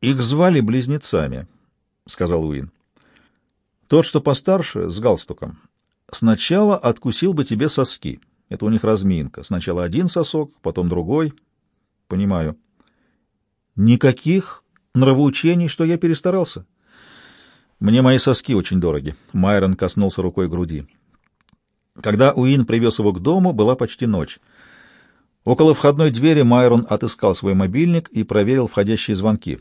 Их звали близнецами, — сказал Уин. Тот, что постарше, с галстуком, сначала откусил бы тебе соски. Это у них разминка. Сначала один сосок, потом другой. Понимаю. Никаких нравоучений, что я перестарался? Мне мои соски очень дороги. Майрон коснулся рукой груди. Когда Уин привез его к дому, была почти ночь. Около входной двери Майрон отыскал свой мобильник и проверил входящие звонки.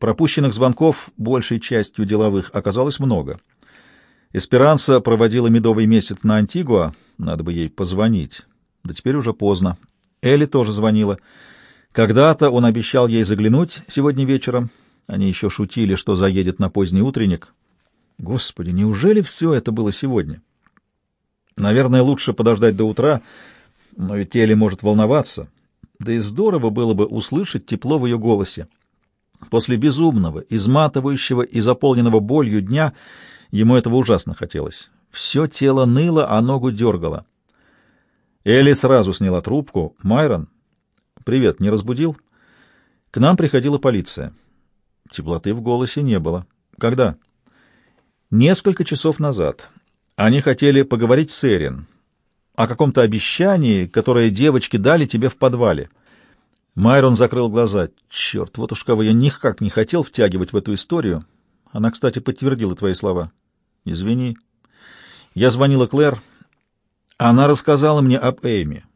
Пропущенных звонков, большей частью деловых, оказалось много. Эсперанса проводила медовый месяц на Антигуа, надо бы ей позвонить. Да теперь уже поздно. Элли тоже звонила. Когда-то он обещал ей заглянуть сегодня вечером. Они еще шутили, что заедет на поздний утренник. Господи, неужели все это было сегодня? Наверное, лучше подождать до утра, но ведь Элли может волноваться. Да и здорово было бы услышать тепло в ее голосе. После безумного, изматывающего и заполненного болью дня ему этого ужасно хотелось. Все тело ныло, а ногу дергало. Элли сразу сняла трубку. «Майрон?» «Привет, не разбудил?» «К нам приходила полиция». Теплоты в голосе не было. «Когда?» «Несколько часов назад. Они хотели поговорить с Эрин о каком-то обещании, которое девочки дали тебе в подвале». Майрон закрыл глаза. «Черт, вот уж кого я никак не хотел втягивать в эту историю. Она, кстати, подтвердила твои слова. Извини. Я звонила Клэр. Она рассказала мне об Эйме.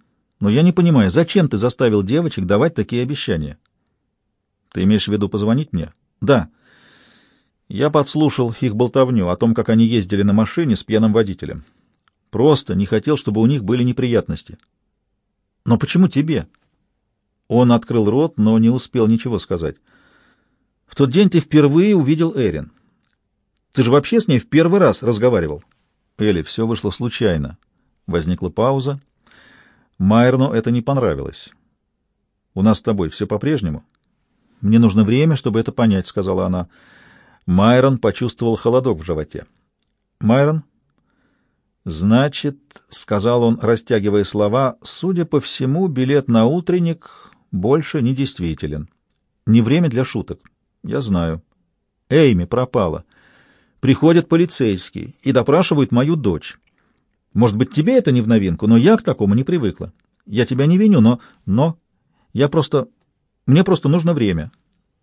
Но я не понимаю, зачем ты заставил девочек давать такие обещания? Ты имеешь в виду позвонить мне? Да. Я подслушал их болтовню о том, как они ездили на машине с пьяным водителем. Просто не хотел, чтобы у них были неприятности. Но почему тебе? Он открыл рот, но не успел ничего сказать. В тот день ты впервые увидел Эрин. Ты же вообще с ней в первый раз разговаривал. Элли, все вышло случайно. Возникла пауза. Майерну это не понравилось. У нас с тобой все по-прежнему. Мне нужно время, чтобы это понять, сказала она. Майрон почувствовал холодок в животе. Майрон? Значит, сказал он, растягивая слова, судя по всему, билет на утренник больше не действителен. Не время для шуток. Я знаю. Эйми пропала. Приходят полицейские и допрашивают мою дочь. Может быть, тебе это не в новинку, но я к такому не привыкла. Я тебя не виню, но... Но... Я просто... Мне просто нужно время.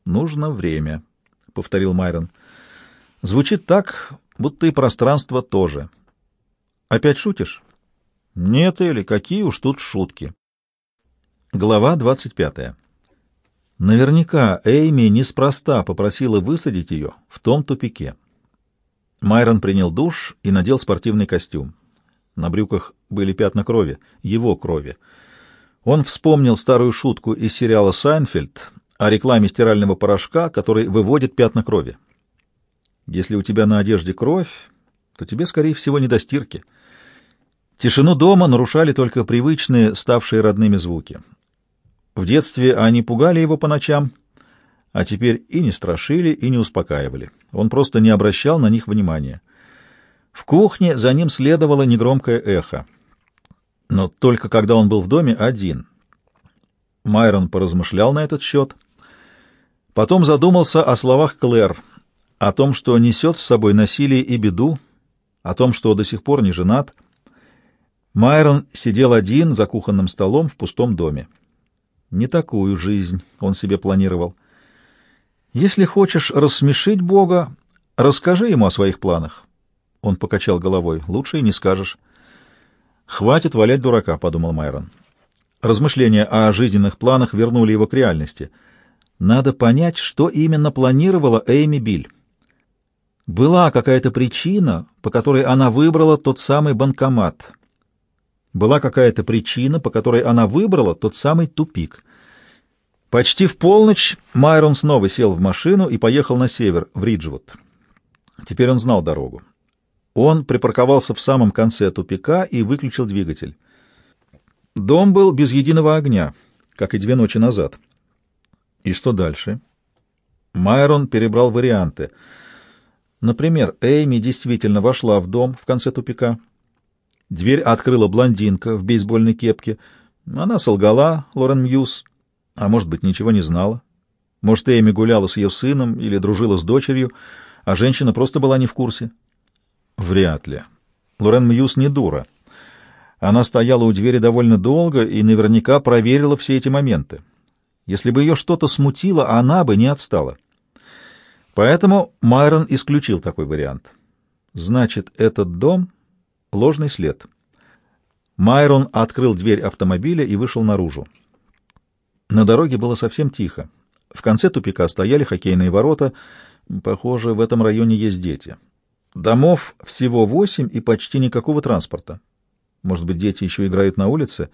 Нужно время, — повторил Майрон. Звучит так, будто и пространство тоже. Опять шутишь? Нет, Эли, какие уж тут шутки. Глава 25. Наверняка Эйми неспроста попросила высадить ее в том тупике. Майрон принял душ и надел спортивный костюм. На брюках были пятна крови, его крови. Он вспомнил старую шутку из сериала «Сайнфельд» о рекламе стирального порошка, который выводит пятна крови. Если у тебя на одежде кровь, то тебе, скорее всего, не до стирки. Тишину дома нарушали только привычные, ставшие родными звуки. В детстве они пугали его по ночам, а теперь и не страшили, и не успокаивали. Он просто не обращал на них внимания. В кухне за ним следовало негромкое эхо. Но только когда он был в доме один. Майрон поразмышлял на этот счет. Потом задумался о словах Клэр, о том, что несет с собой насилие и беду, о том, что до сих пор не женат. Майрон сидел один за кухонным столом в пустом доме. Не такую жизнь он себе планировал. Если хочешь рассмешить Бога, расскажи ему о своих планах. Он покачал головой. Лучше и не скажешь. Хватит валять дурака, подумал Майрон. Размышления о жизненных планах вернули его к реальности. Надо понять, что именно планировала Эйми Биль. Была какая-то причина, по которой она выбрала тот самый банкомат — была какая-то причина, по которой она выбрала тот самый тупик. Почти в полночь Майрон снова сел в машину и поехал на север, в Риджвуд. Теперь он знал дорогу. Он припарковался в самом конце тупика и выключил двигатель. Дом был без единого огня, как и две ночи назад. И что дальше? Майрон перебрал варианты. Например, Эйми действительно вошла в дом в конце тупика — Дверь открыла блондинка в бейсбольной кепке. Она солгала, Лорен Мьюз, а может быть, ничего не знала. Может, Эми гуляла с ее сыном или дружила с дочерью, а женщина просто была не в курсе? Вряд ли. Лорен Мьюз не дура. Она стояла у двери довольно долго и наверняка проверила все эти моменты. Если бы ее что-то смутило, она бы не отстала. Поэтому Майрон исключил такой вариант. Значит, этот дом — ложный след. Майрон открыл дверь автомобиля и вышел наружу. На дороге было совсем тихо. В конце тупика стояли хоккейные ворота. Похоже, в этом районе есть дети. Домов всего восемь и почти никакого транспорта. Может быть, дети еще играют на улице?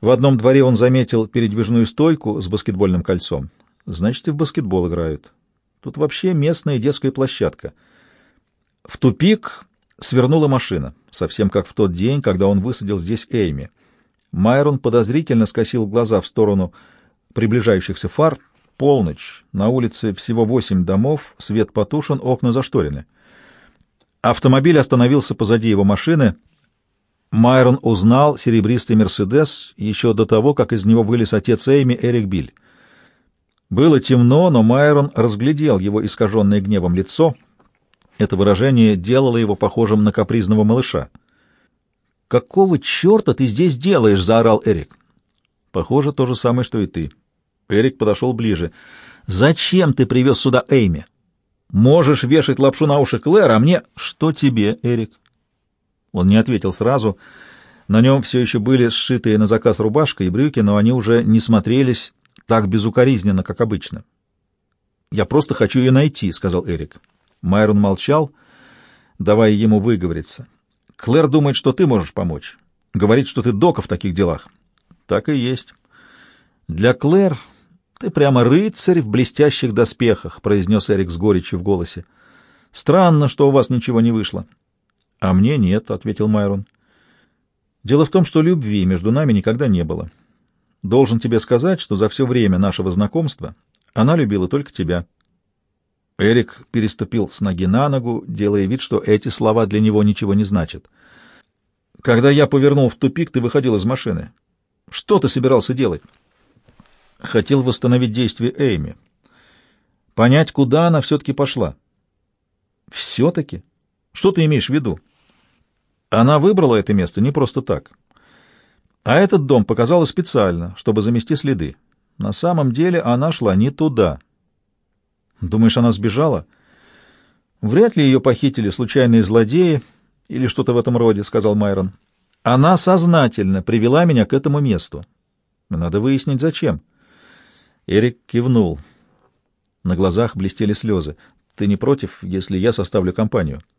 В одном дворе он заметил передвижную стойку с баскетбольным кольцом. Значит, и в баскетбол играют. Тут вообще местная детская площадка. В тупик свернула машина, совсем как в тот день, когда он высадил здесь Эйми. Майрон подозрительно скосил глаза в сторону приближающихся фар. Полночь. На улице всего восемь домов, свет потушен, окна зашторены. Автомобиль остановился позади его машины. Майрон узнал серебристый «Мерседес» еще до того, как из него вылез отец Эйми Эрик Биль. Было темно, но Майрон разглядел его искаженное гневом лицо. Это выражение делало его похожим на капризного малыша. «Какого черта ты здесь делаешь?» — заорал Эрик. «Похоже, то же самое, что и ты». Эрик подошел ближе. «Зачем ты привез сюда Эйми? Можешь вешать лапшу на уши Клэр, а мне...» «Что тебе, Эрик?» Он не ответил сразу. На нем все еще были сшитые на заказ рубашка и брюки, но они уже не смотрелись так безукоризненно, как обычно. «Я просто хочу ее найти», — сказал Эрик. Майрон молчал, давая ему выговориться. «Клэр думает, что ты можешь помочь. Говорит, что ты дока в таких делах». «Так и есть». «Для Клэр ты прямо рыцарь в блестящих доспехах», — произнес Эрик с горечью в голосе. «Странно, что у вас ничего не вышло». «А мне нет», — ответил Майрон. «Дело в том, что любви между нами никогда не было. Должен тебе сказать, что за все время нашего знакомства она любила только тебя». Эрик переступил с ноги на ногу, делая вид, что эти слова для него ничего не значат. «Когда я повернул в тупик, ты выходил из машины. Что ты собирался делать?» «Хотел восстановить действие Эйми. Понять, куда она все-таки пошла». «Все-таки? Что ты имеешь в виду?» «Она выбрала это место не просто так. А этот дом показала специально, чтобы замести следы. На самом деле она шла не туда». Думаешь, она сбежала? Вряд ли ее похитили случайные злодеи или что-то в этом роде, — сказал Майрон. Она сознательно привела меня к этому месту. Надо выяснить, зачем. Эрик кивнул. На глазах блестели слезы. Ты не против, если я составлю компанию? —